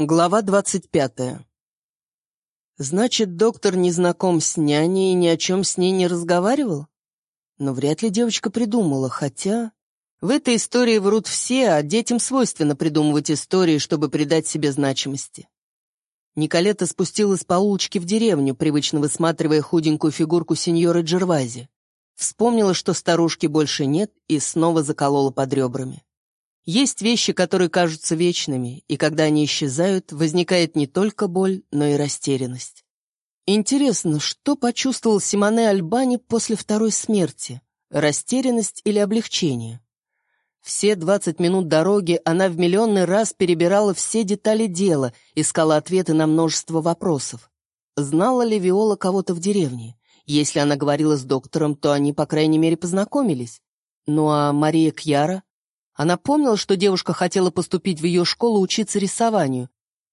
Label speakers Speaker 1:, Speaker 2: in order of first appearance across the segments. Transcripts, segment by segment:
Speaker 1: Глава двадцать пятая. Значит, доктор не знаком с няней и ни о чем с ней не разговаривал? Но вряд ли девочка придумала, хотя... В этой истории врут все, а детям свойственно придумывать истории, чтобы придать себе значимости. Николета спустилась по улочке в деревню, привычно высматривая худенькую фигурку сеньоры Джервази. Вспомнила, что старушки больше нет, и снова заколола под ребрами. Есть вещи, которые кажутся вечными, и когда они исчезают, возникает не только боль, но и растерянность. Интересно, что почувствовал Симоне Альбани после второй смерти? Растерянность или облегчение? Все 20 минут дороги она в миллионный раз перебирала все детали дела, искала ответы на множество вопросов. Знала ли Виола кого-то в деревне? Если она говорила с доктором, то они, по крайней мере, познакомились. Ну а Мария Кьяра? Она помнила, что девушка хотела поступить в ее школу учиться рисованию.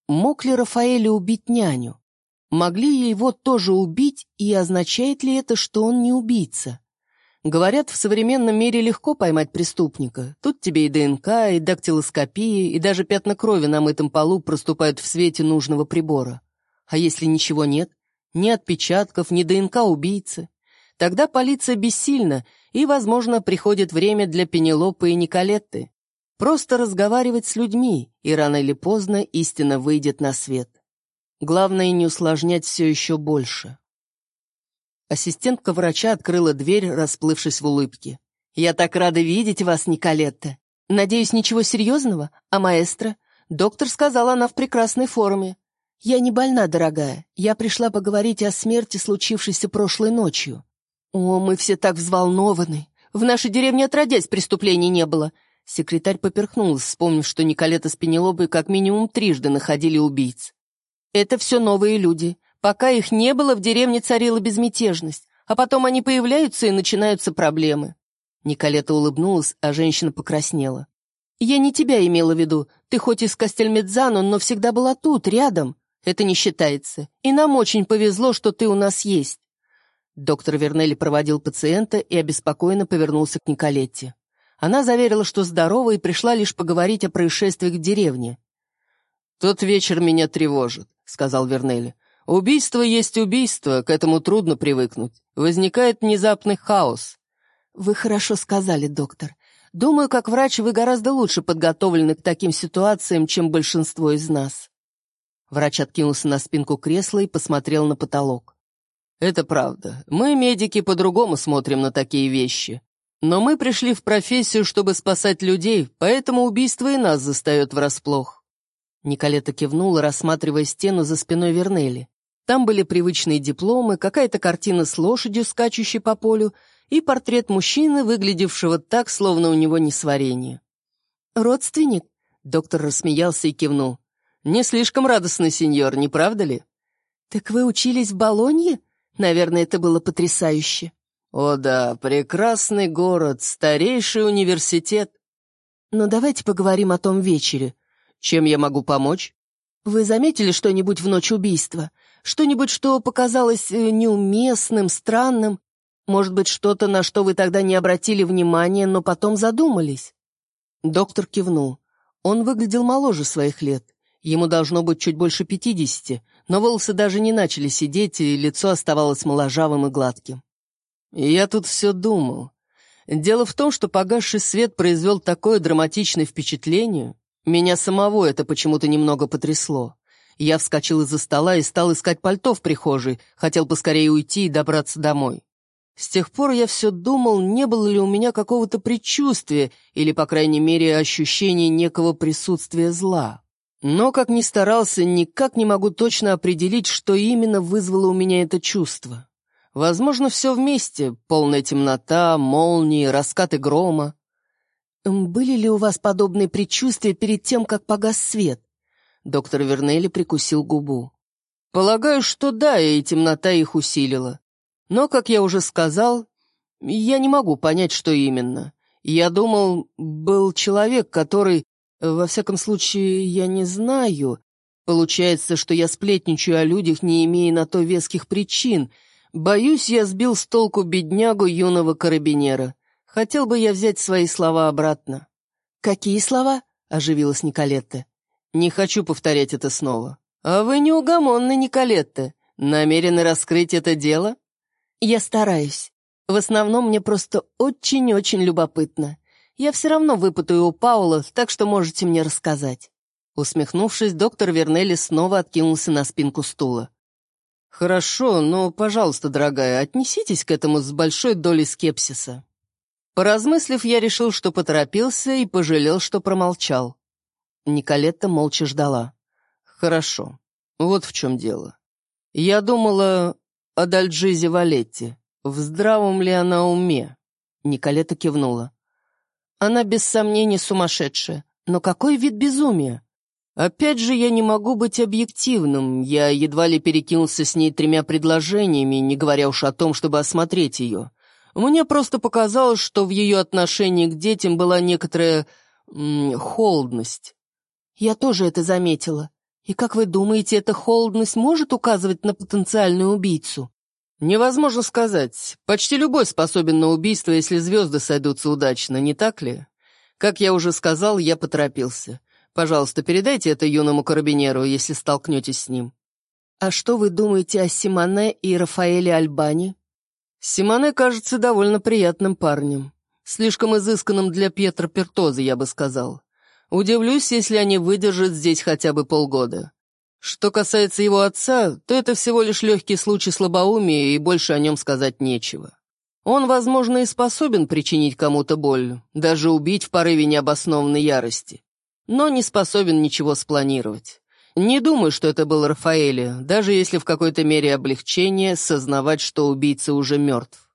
Speaker 1: Мог ли Рафаэля убить няню? Могли его тоже убить, и означает ли это, что он не убийца? Говорят, в современном мире легко поймать преступника. Тут тебе и ДНК, и дактилоскопия, и даже пятна крови на мытом полу проступают в свете нужного прибора. А если ничего нет? Ни отпечатков, ни ДНК убийцы. Тогда полиция бессильна, и, возможно, приходит время для Пенелопы и Николетты. Просто разговаривать с людьми, и рано или поздно истина выйдет на свет. Главное, не усложнять все еще больше. Ассистентка врача открыла дверь, расплывшись в улыбке. «Я так рада видеть вас, Николетта. Надеюсь, ничего серьезного? А маэстро? Доктор сказал, она в прекрасной форме. Я не больна, дорогая. Я пришла поговорить о смерти, случившейся прошлой ночью. «О, мы все так взволнованы. В нашей деревне отродясь преступлений не было». Секретарь поперхнулась, вспомнив, что Николета с Пенелопой как минимум трижды находили убийц. «Это все новые люди. Пока их не было, в деревне царила безмятежность, а потом они появляются и начинаются проблемы». Николета улыбнулась, а женщина покраснела. «Я не тебя имела в виду. Ты хоть из Кастельмедзано, но всегда была тут, рядом. Это не считается. И нам очень повезло, что ты у нас есть. Доктор Вернелли проводил пациента и обеспокоенно повернулся к Николетте. Она заверила, что здорова и пришла лишь поговорить о происшествиях в деревне. «Тот вечер меня тревожит», — сказал Вернелли. «Убийство есть убийство, к этому трудно привыкнуть. Возникает внезапный хаос». «Вы хорошо сказали, доктор. Думаю, как врач вы гораздо лучше подготовлены к таким ситуациям, чем большинство из нас». Врач откинулся на спинку кресла и посмотрел на потолок. Это правда. Мы, медики, по-другому смотрим на такие вещи. Но мы пришли в профессию, чтобы спасать людей, поэтому убийство и нас застает врасплох». Николета кивнула, рассматривая стену за спиной Вернели. Там были привычные дипломы, какая-то картина с лошадью, скачущей по полю, и портрет мужчины, выглядевшего так, словно у него несварение. «Родственник?» — доктор рассмеялся и кивнул. «Не слишком радостный сеньор, не правда ли?» «Так вы учились в Болонье?» Наверное, это было потрясающе. О да, прекрасный город, старейший университет. Но давайте поговорим о том вечере. Чем я могу помочь? Вы заметили что-нибудь в ночь убийства? Что-нибудь, что показалось э, неуместным, странным? Может быть, что-то, на что вы тогда не обратили внимания, но потом задумались?» Доктор кивнул. Он выглядел моложе своих лет. Ему должно быть чуть больше пятидесяти, но волосы даже не начали сидеть, и лицо оставалось моложавым и гладким. я тут все думал. Дело в том, что погасший свет произвел такое драматичное впечатление. Меня самого это почему-то немного потрясло. Я вскочил из-за стола и стал искать пальто в прихожей, хотел поскорее уйти и добраться домой. С тех пор я все думал, не было ли у меня какого-то предчувствия или, по крайней мере, ощущения некого присутствия зла. Но, как ни старался, никак не могу точно определить, что именно вызвало у меня это чувство. Возможно, все вместе — полная темнота, молнии, раскаты грома. «Были ли у вас подобные предчувствия перед тем, как погас свет?» Доктор Вернелли прикусил губу. «Полагаю, что да, и темнота их усилила. Но, как я уже сказал, я не могу понять, что именно. Я думал, был человек, который во всяком случае, я не знаю. Получается, что я сплетничаю о людях, не имея на то веских причин. Боюсь, я сбил с толку беднягу юного карабинера. Хотел бы я взять свои слова обратно. «Какие слова?» — оживилась Николетта. Не хочу повторять это снова. А вы неугомонны, Николетта. Намерены раскрыть это дело? Я стараюсь. В основном мне просто очень-очень любопытно. Я все равно выпытаю у Паула, так что можете мне рассказать». Усмехнувшись, доктор Вернелли снова откинулся на спинку стула. «Хорошо, но, пожалуйста, дорогая, отнеситесь к этому с большой долей скепсиса». Поразмыслив, я решил, что поторопился и пожалел, что промолчал. Николетта молча ждала. «Хорошо, вот в чем дело. Я думала о Дальджизе Валетти. В здравом ли она уме?» Николета кивнула. «Она без сомнений сумасшедшая. Но какой вид безумия? Опять же, я не могу быть объективным. Я едва ли перекинулся с ней тремя предложениями, не говоря уж о том, чтобы осмотреть ее. Мне просто показалось, что в ее отношении к детям была некоторая холодность. Я тоже это заметила. И как вы думаете, эта холодность может указывать на потенциальную убийцу? Невозможно сказать. Почти любой способен на убийство, если звезды сойдутся удачно, не так ли? Как я уже сказал, я поторопился. Пожалуйста, передайте это юному карабинеру, если столкнетесь с ним. А что вы думаете о Симоне и Рафаэле Альбани? Симоне кажется довольно приятным парнем. Слишком изысканным для Пьетро Пертоза, я бы сказал. Удивлюсь, если они выдержат здесь хотя бы полгода. Что касается его отца, то это всего лишь легкий случай слабоумия, и больше о нем сказать нечего. Он, возможно, и способен причинить кому-то боль, даже убить в порыве необоснованной ярости, но не способен ничего спланировать. Не думаю, что это был Рафаэле, даже если в какой-то мере облегчение сознавать, что убийца уже мертв.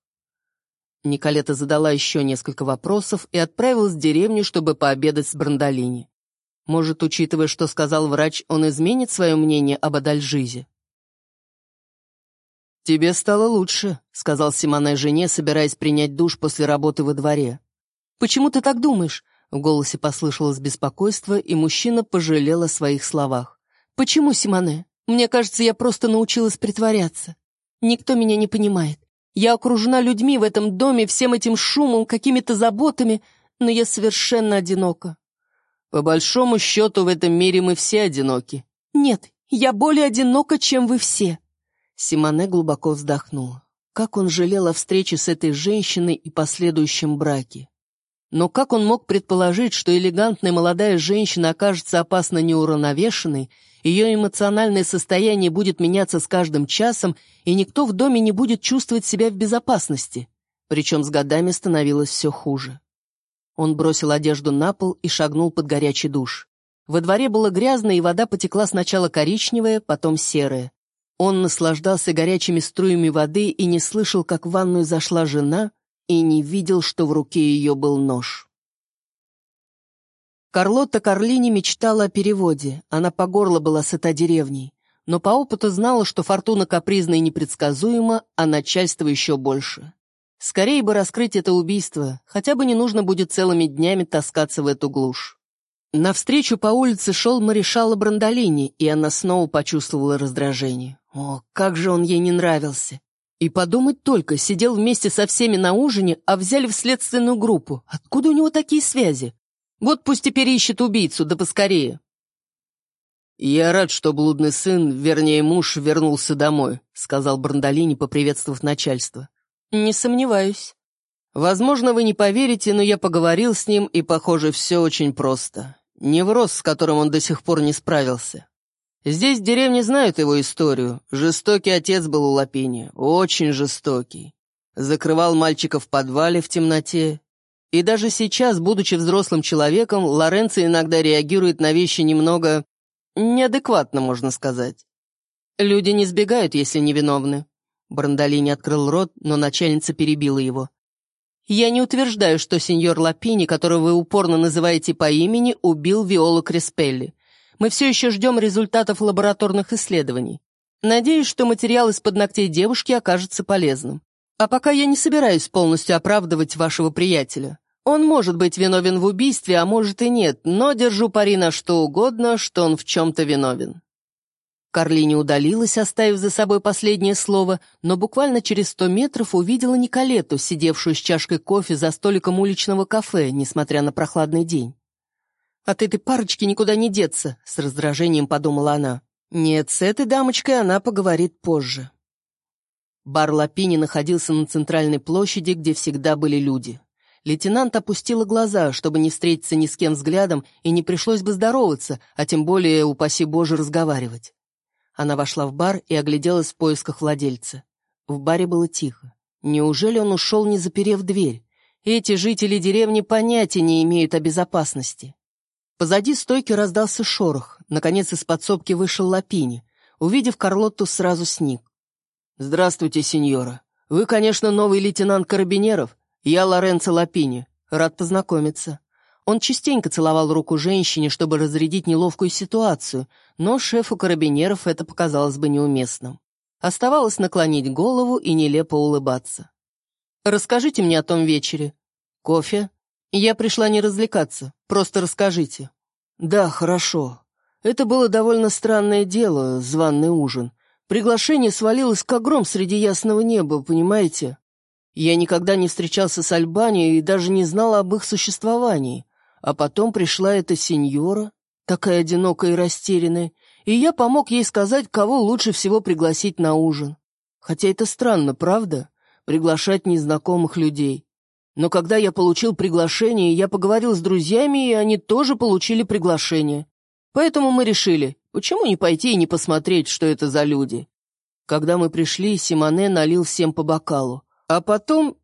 Speaker 1: Николета задала еще несколько вопросов и отправилась в деревню, чтобы пообедать с Брандолини. Может, учитывая, что сказал врач, он изменит свое мнение об Адальжизе? «Тебе стало лучше», — сказал Симоне жене, собираясь принять душ после работы во дворе. «Почему ты так думаешь?» — в голосе послышалось беспокойство, и мужчина пожалел о своих словах. «Почему, Симоне? Мне кажется, я просто научилась притворяться. Никто меня не понимает. Я окружена людьми в этом доме, всем этим шумом, какими-то заботами, но я совершенно одинока. По большому счету, в этом мире мы все одиноки. Нет, я более одинока, чем вы все. Симоне глубоко вздохнул. Как он жалел о встрече с этой женщиной и последующем браке. Но как он мог предположить, что элегантная молодая женщина окажется опасно неуравновешенной, ее эмоциональное состояние будет меняться с каждым часом, и никто в доме не будет чувствовать себя в безопасности? Причем с годами становилось все хуже. Он бросил одежду на пол и шагнул под горячий душ. Во дворе было грязно, и вода потекла сначала коричневая, потом серая. Он наслаждался горячими струями воды и не слышал, как в ванную зашла жена, и не видел, что в руке ее был нож. Карлотта Карлини мечтала о переводе, она по горло была сыта деревней, но по опыту знала, что фортуна капризна и непредсказуема, а начальство еще больше. Скорее бы раскрыть это убийство, хотя бы не нужно будет целыми днями таскаться в эту глушь. Навстречу по улице шел Маришала Брандолини, и она снова почувствовала раздражение. О, как же он ей не нравился. И подумать только, сидел вместе со всеми на ужине, а взяли в следственную группу. Откуда у него такие связи? Вот пусть теперь ищет убийцу, да поскорее. «Я рад, что блудный сын, вернее муж, вернулся домой», сказал Брандолини, поприветствовав начальство. «Не сомневаюсь. Возможно, вы не поверите, но я поговорил с ним, и, похоже, все очень просто. Невроз, с которым он до сих пор не справился. Здесь в деревне знают его историю. Жестокий отец был у Лапини, очень жестокий. Закрывал мальчика в подвале в темноте. И даже сейчас, будучи взрослым человеком, Лоренцо иногда реагирует на вещи немного... неадекватно, можно сказать. Люди не сбегают, если невиновны. Брандолини открыл рот, но начальница перебила его. «Я не утверждаю, что сеньор Лапини, которого вы упорно называете по имени, убил Виолу Креспелли. Мы все еще ждем результатов лабораторных исследований. Надеюсь, что материал из-под ногтей девушки окажется полезным. А пока я не собираюсь полностью оправдывать вашего приятеля. Он может быть виновен в убийстве, а может и нет, но держу пари на что угодно, что он в чем-то виновен». Карлини удалилась, оставив за собой последнее слово, но буквально через сто метров увидела Николету, сидевшую с чашкой кофе за столиком уличного кафе, несмотря на прохладный день. От этой парочки никуда не деться», — с раздражением подумала она. Нет, с этой дамочкой она поговорит позже. Бар Лапини находился на центральной площади, где всегда были люди. Лейтенант опустила глаза, чтобы не встретиться ни с кем взглядом, и не пришлось бы здороваться, а тем более, упаси Боже, разговаривать. Она вошла в бар и огляделась в поисках владельца. В баре было тихо. Неужели он ушел, не заперев дверь? Эти жители деревни понятия не имеют о безопасности. Позади стойки раздался шорох. Наконец из подсобки вышел Лапини. Увидев Карлотту, сразу сник. «Здравствуйте, сеньора. Вы, конечно, новый лейтенант Карабинеров. Я Лоренцо Лапини. Рад познакомиться». Он частенько целовал руку женщине, чтобы разрядить неловкую ситуацию, но шефу карабинеров это показалось бы неуместным. Оставалось наклонить голову и нелепо улыбаться. «Расскажите мне о том вечере. Кофе?» «Я пришла не развлекаться, просто расскажите». «Да, хорошо. Это было довольно странное дело, званный ужин. Приглашение свалилось как гром среди ясного неба, понимаете? Я никогда не встречался с Альбанией и даже не знал об их существовании. А потом пришла эта сеньора, такая одинокая и растерянная, и я помог ей сказать, кого лучше всего пригласить на ужин. Хотя это странно, правда? Приглашать незнакомых людей. Но когда я получил приглашение, я поговорил с друзьями, и они тоже получили приглашение. Поэтому мы решили, почему не пойти и не посмотреть, что это за люди. Когда мы пришли, Симоне налил всем по бокалу. А потом,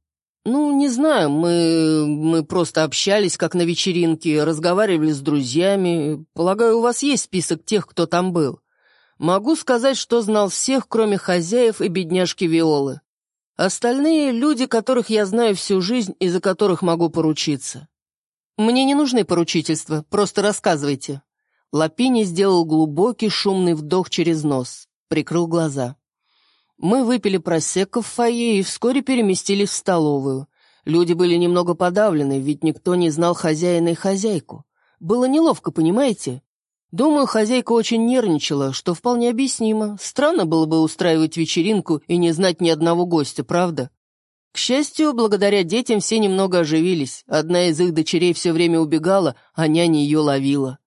Speaker 1: ну, не знаю, мы, мы просто общались, как на вечеринке, разговаривали с друзьями. Полагаю, у вас есть список тех, кто там был. Могу сказать, что знал всех, кроме хозяев и бедняжки Виолы. Остальные — люди, которых я знаю всю жизнь и за которых могу поручиться. Мне не нужны поручительства, просто рассказывайте. Лапини сделал глубокий шумный вдох через нос, прикрыл глаза. Мы выпили просекко в фойе и вскоре переместились в столовую. Люди были немного подавлены, ведь никто не знал хозяина и хозяйку. Было неловко, понимаете? Думаю, хозяйка очень нервничала, что вполне объяснимо. Странно было бы устраивать вечеринку и не знать ни одного гостя, правда? К счастью, благодаря детям все немного оживились. Одна из их дочерей все время убегала, а няня ее ловила.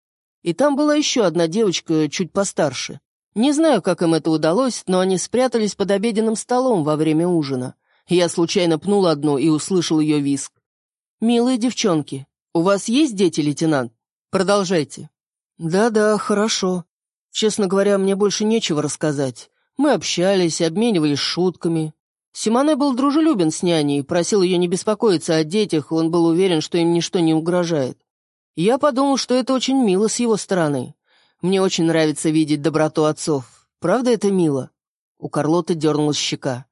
Speaker 1: И там была еще одна девочка, чуть постарше. Не знаю, как им это удалось, но они спрятались под обеденным столом во время ужина. Я случайно пнул одну и услышал ее виск. «Милые девчонки, у вас есть дети, лейтенант? Продолжайте». «Да-да, хорошо. Честно говоря, мне больше нечего рассказать. Мы общались, обменивались шутками. Симоне был дружелюбен с няней, просил ее не беспокоиться о детях, он был уверен, что им ничто не угрожает. Я подумал, что это очень мило с его стороны. Мне очень нравится видеть доброту отцов. Правда это мило?» У Карлоты дернулась щека.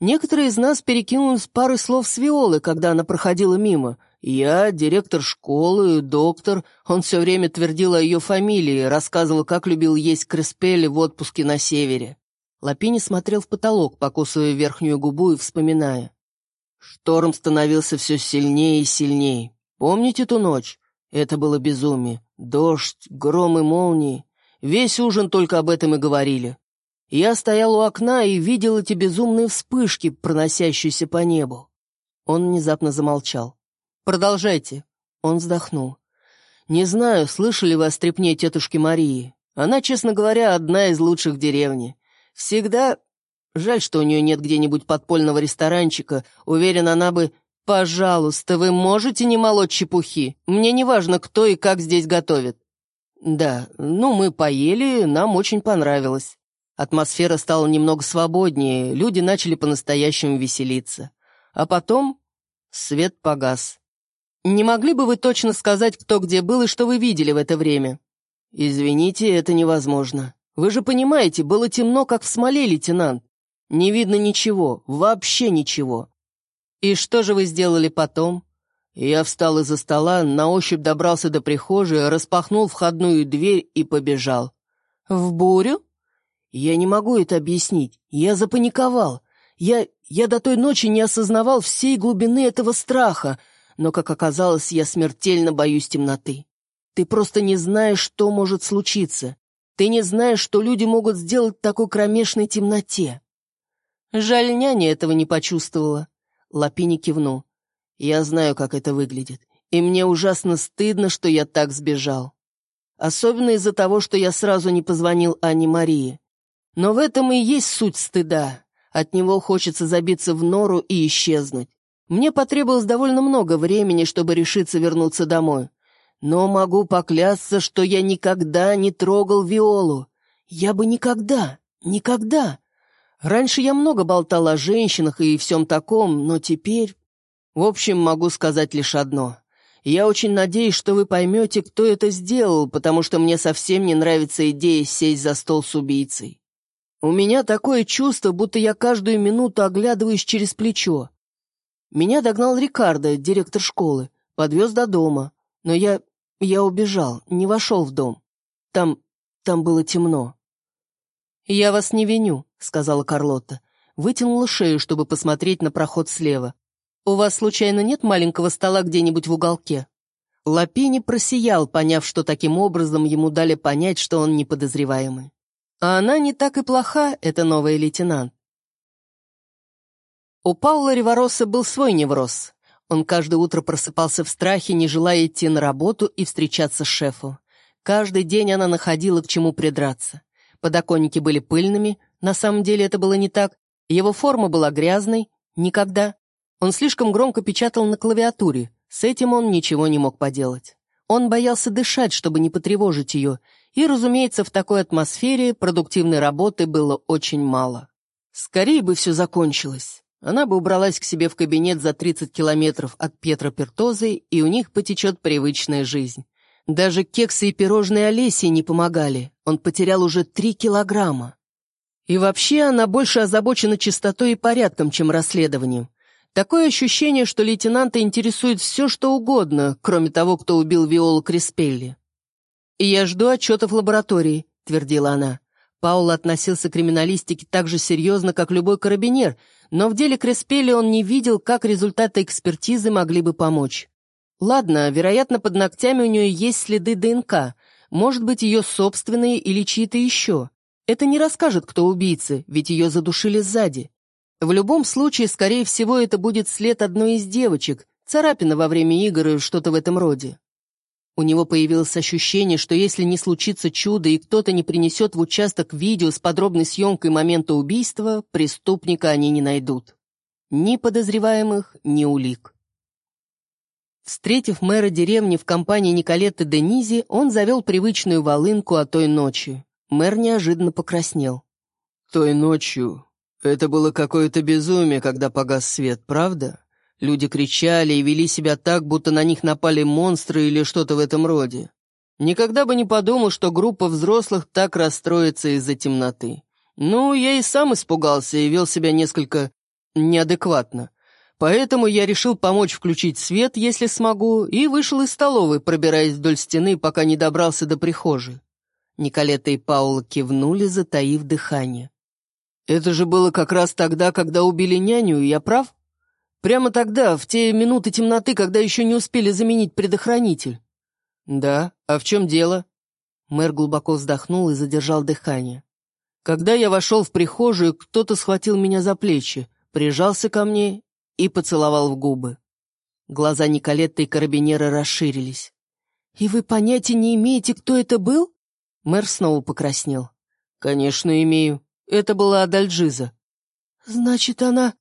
Speaker 1: Некоторые из нас перекинулись парой слов с Виолой, когда она проходила мимо — я, директор школы, доктор. Он все время твердил о ее фамилии, рассказывал, как любил есть креспели в отпуске на севере. Лапини смотрел в потолок, покусывая верхнюю губу и вспоминая. Шторм становился все сильнее и сильнее. Помните ту ночь? Это было безумие. Дождь, гром и молнии. Весь ужин только об этом и говорили. Я стоял у окна и видел эти безумные вспышки, проносящиеся по небу. Он внезапно замолчал. «Продолжайте». Он вздохнул. «Не знаю, слышали вы о стрепне тетушки Марии. Она, честно говоря, одна из лучших в деревне. Всегда... Жаль, что у нее нет где-нибудь подпольного ресторанчика. Уверен, она бы... Пожалуйста, вы можете не молоть чепухи? Мне не важно, кто и как здесь готовит». «Да, ну, мы поели, нам очень понравилось». Атмосфера стала немного свободнее, люди начали по-настоящему веселиться. А потом свет погас. «Не могли бы вы точно сказать, кто где был и что вы видели в это время?» «Извините, это невозможно. Вы же понимаете, было темно, как в смоле, лейтенант. Не видно ничего, вообще ничего». «И что же вы сделали потом?» Я встал из-за стола, на ощупь добрался до прихожей, распахнул входную дверь и побежал. «В бурю?» «Я не могу это объяснить. Я запаниковал. Я... я до той ночи не осознавал всей глубины этого страха, но, как оказалось, я смертельно боюсь темноты. Ты просто не знаешь, что может случиться. Ты не знаешь, что люди могут сделать в такой кромешной темноте. Жаль, няня этого не почувствовала. Лапини кивнул. Я знаю, как это выглядит. И мне ужасно стыдно, что я так сбежал. Особенно из-за того, что я сразу не позвонил Анне Марии. Но в этом и есть суть стыда. От него хочется забиться в нору и исчезнуть. Мне потребовалось довольно много времени, чтобы решиться вернуться домой. Но могу поклясться, что я никогда не трогал Виолу. Я бы никогда, никогда. Раньше я много болтал о женщинах и всем таком, но теперь... В общем, могу сказать лишь одно. Я очень надеюсь, что вы поймете, кто это сделал, потому что мне совсем не нравится идея сесть за стол с убийцей. У меня такое чувство, будто я каждую минуту оглядываюсь через плечо. Меня догнал Рикардо, директор школы, подвез до дома. Но я... я убежал, не вошел в дом. Там... там было темно. «Я вас не виню», — сказала Карлотта. Вытянула шею, чтобы посмотреть на проход слева. «У вас, случайно, нет маленького стола где-нибудь в уголке?» Лапини просиял, поняв, что таким образом ему дали понять, что он неподозреваемый. А она не так и плоха, эта новая лейтенант. У Паула Ривороса был свой невроз. Он каждое утро просыпался в страхе, не желая идти на работу и встречаться с шефу. Каждый день она находила к чему придраться. Подоконники были пыльными, на самом деле это было не так. Его форма была грязной, никогда. Он слишком громко печатал на клавиатуре, с этим он ничего не мог поделать. Он боялся дышать, чтобы не потревожить ее, и, разумеется, в такой атмосфере продуктивной работы было очень мало. Скорее бы все закончилось. Она бы убралась к себе в кабинет за 30 километров от Петра Пертозы, и у них потечет привычная жизнь. Даже кексы и пирожные Олеси не помогали. Он потерял уже 3 килограмма. И вообще она больше озабочена чистотой и порядком, чем расследованием. Такое ощущение, что лейтенанта интересует все, что угодно, кроме того, кто убил Виолу Криспелли. «И я жду отчета в лаборатории», — твердила она. Паул относился к криминалистике так же серьезно, как любой карабинер, но в деле Креспели он не видел, как результаты экспертизы могли бы помочь. Ладно, вероятно, под ногтями у нее есть следы ДНК, может быть, ее собственные или чьи-то еще. Это не расскажет, кто убийца, ведь ее задушили сзади. В любом случае, скорее всего, это будет след одной из девочек, царапина во время игр и что-то в этом роде. У него появилось ощущение, что если не случится чудо и кто-то не принесет в участок видео с подробной съемкой момента убийства, преступника они не найдут. Ни подозреваемых, ни улик. Встретив мэра деревни в компании Николетты Денизи, он завел привычную волынку о той ночи. Мэр неожиданно покраснел.
Speaker 2: «Той ночью. Это было какое-то безумие, когда погас свет, правда?» Люди кричали и вели себя так, будто на них напали монстры или что-то в этом роде. Никогда бы не подумал, что группа взрослых так расстроится из-за темноты. Ну, я и сам испугался и вел себя несколько неадекватно. Поэтому я решил помочь включить свет, если смогу, и вышел из столовой, пробираясь вдоль стены, пока не добрался до прихожей. Николета и Паула кивнули, затаив дыхание. «Это же было как раз тогда, когда убили няню, я прав?» Прямо тогда, в те минуты темноты, когда еще не успели заменить предохранитель. Да, а в чем дело? Мэр глубоко вздохнул и задержал дыхание. Когда я вошел в прихожую, кто-то схватил меня за плечи, прижался ко мне и поцеловал в губы. Глаза Николетты и карабинера расширились. «И вы понятия не имеете, кто это был?» Мэр снова покраснел. «Конечно, имею. Это была Адальджиза». «Значит, она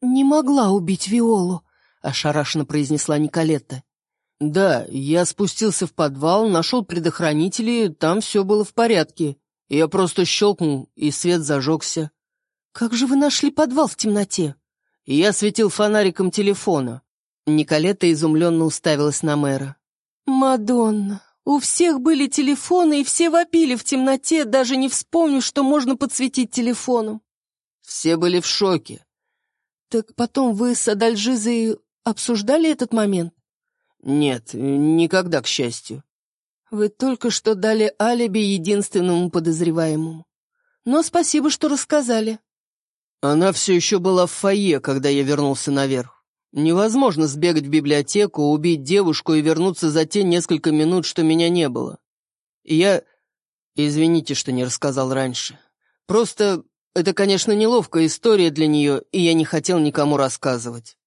Speaker 2: «Не могла убить Виолу», — ошарашенно произнесла Николетта. «Да, я спустился в подвал, нашел предохранители, там все было в порядке. Я просто щелкнул, и свет зажегся». «Как же вы нашли подвал в темноте?» Я светил фонариком телефона. Николетта изумленно уставилась на мэра. «Мадонна, у всех были телефоны, и все вопили в темноте, даже не вспомнив, что можно подсветить телефоном». Все были в шоке. «Так потом вы с Адальжизой обсуждали этот момент?» «Нет, никогда, к счастью». «Вы только что дали алиби единственному подозреваемому. Но спасибо, что рассказали». Она все еще была в фойе, когда я вернулся наверх. Невозможно сбегать в библиотеку, убить девушку и вернуться за те несколько минут, что меня не было. я... Извините, что не рассказал раньше. Просто это, конечно, неловкая история для нее, и я не хотел никому рассказывать.